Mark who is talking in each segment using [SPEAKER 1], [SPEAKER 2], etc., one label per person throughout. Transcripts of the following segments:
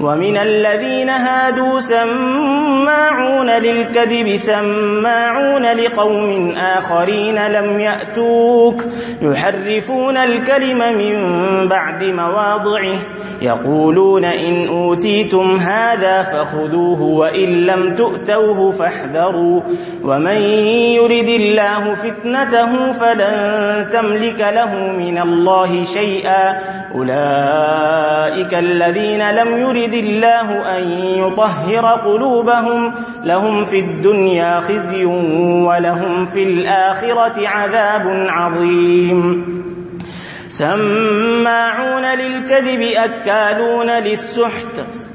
[SPEAKER 1] ومن الذين هادوا سماعون للكذب سماعون لقوم آخرين لم يأتوك يحرفون الكلم من بعد مواضعه يقولون إن أوتيتم هذا فخذوه وإن لم تؤتوه فاحذروا ومن يرد الله فتنته فلن تملك له من الله شيئا أولئك الذين لم يرد يريد الله أن يطهر قلوبهم لهم في الدنيا خزي ولهم في الآخرة عذاب عظيم. سماعون للكذب أكالون للسحت.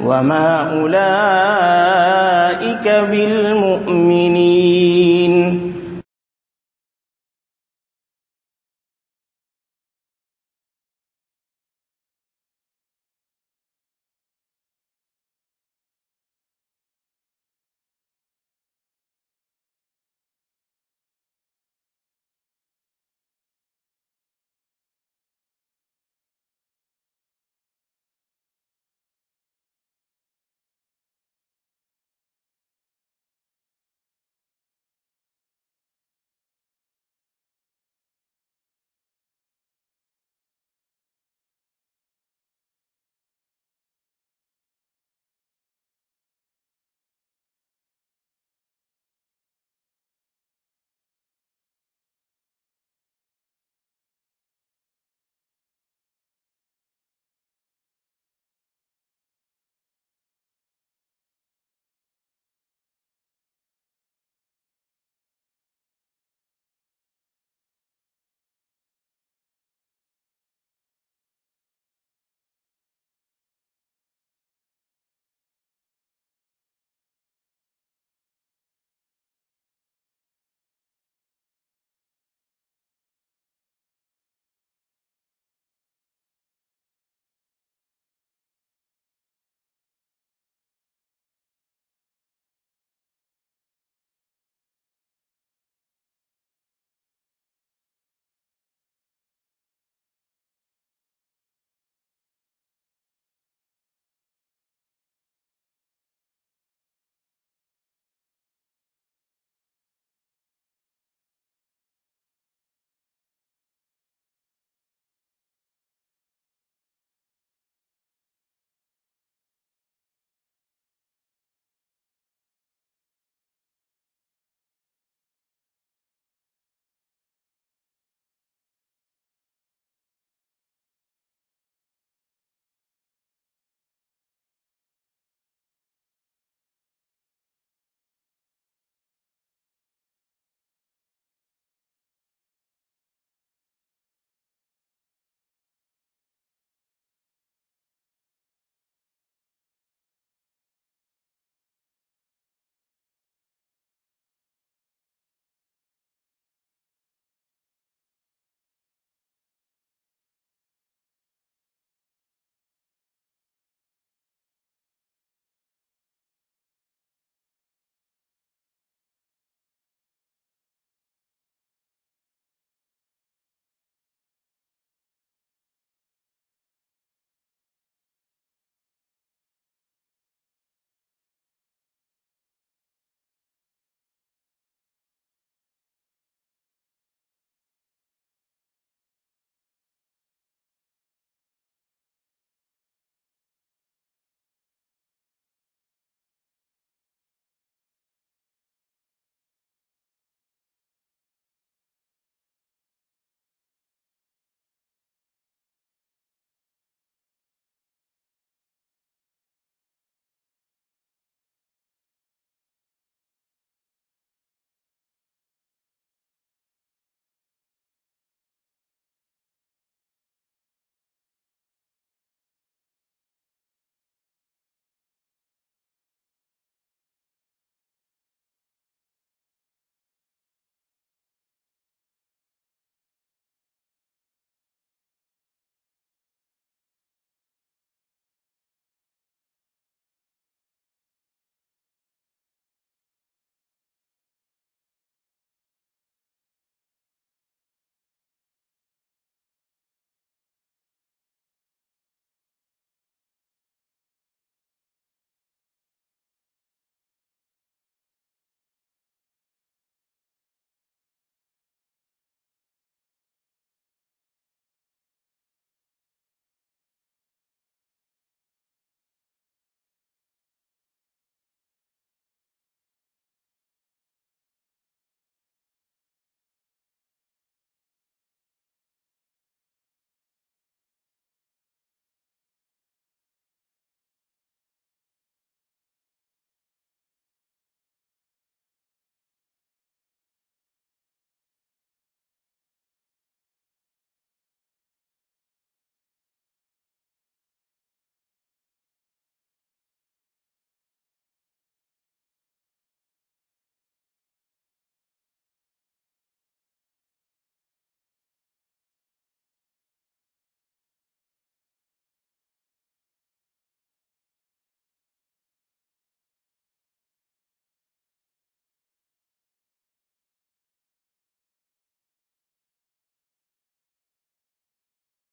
[SPEAKER 1] وما أولئك بالمؤمنين